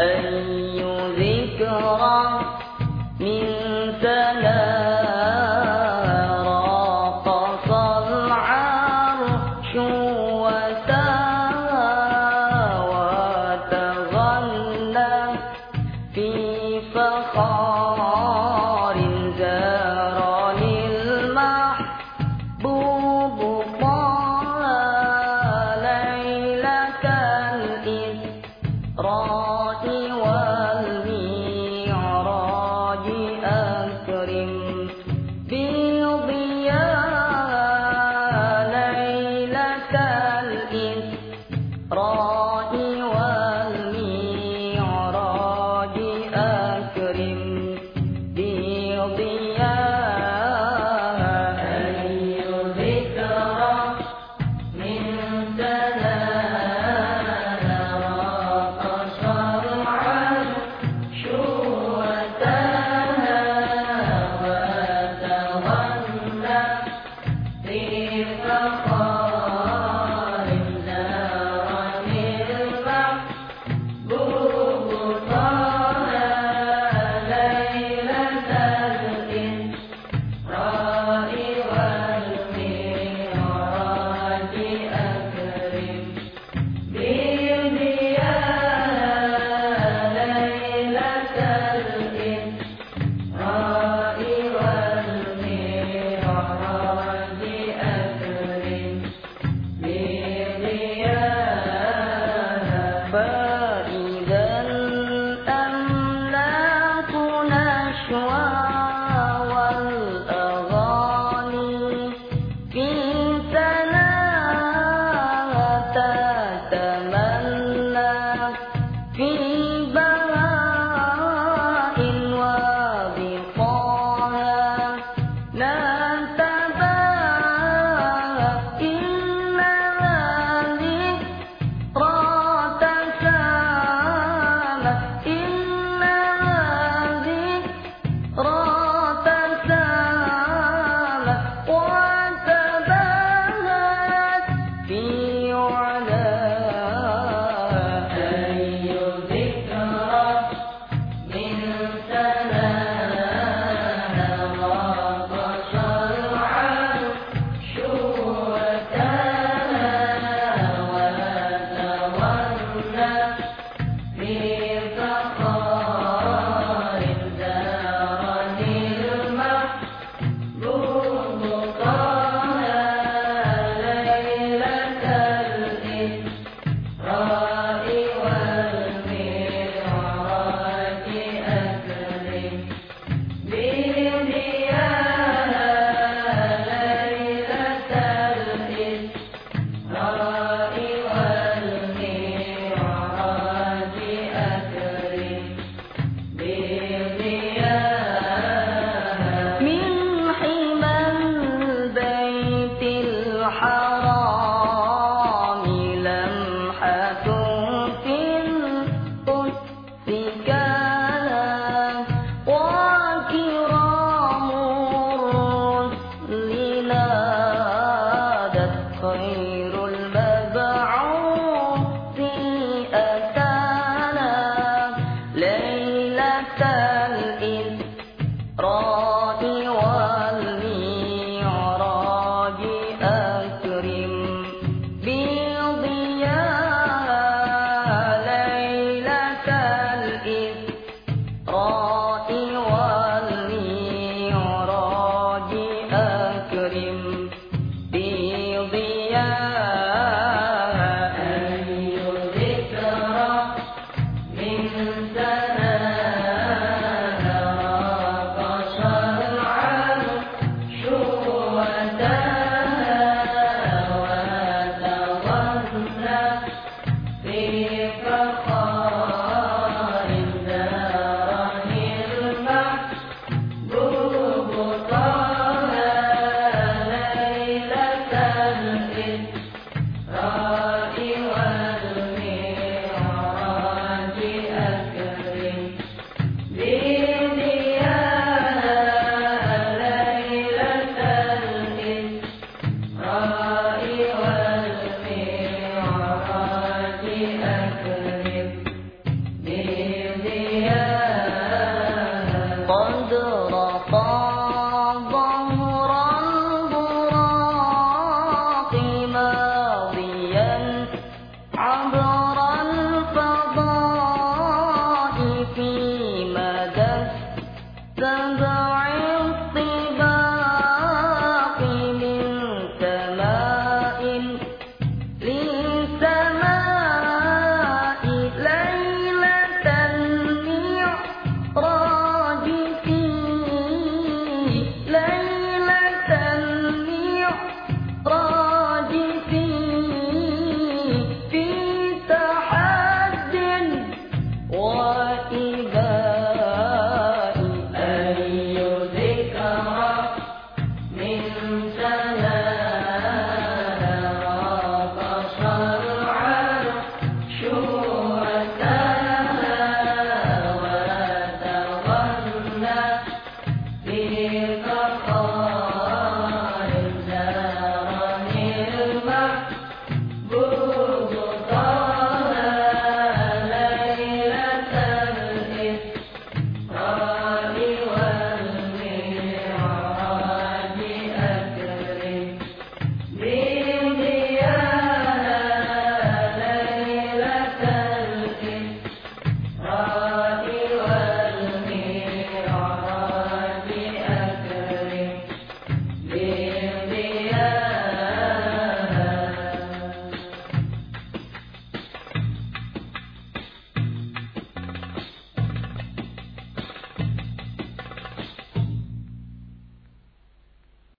أي ذكرى خير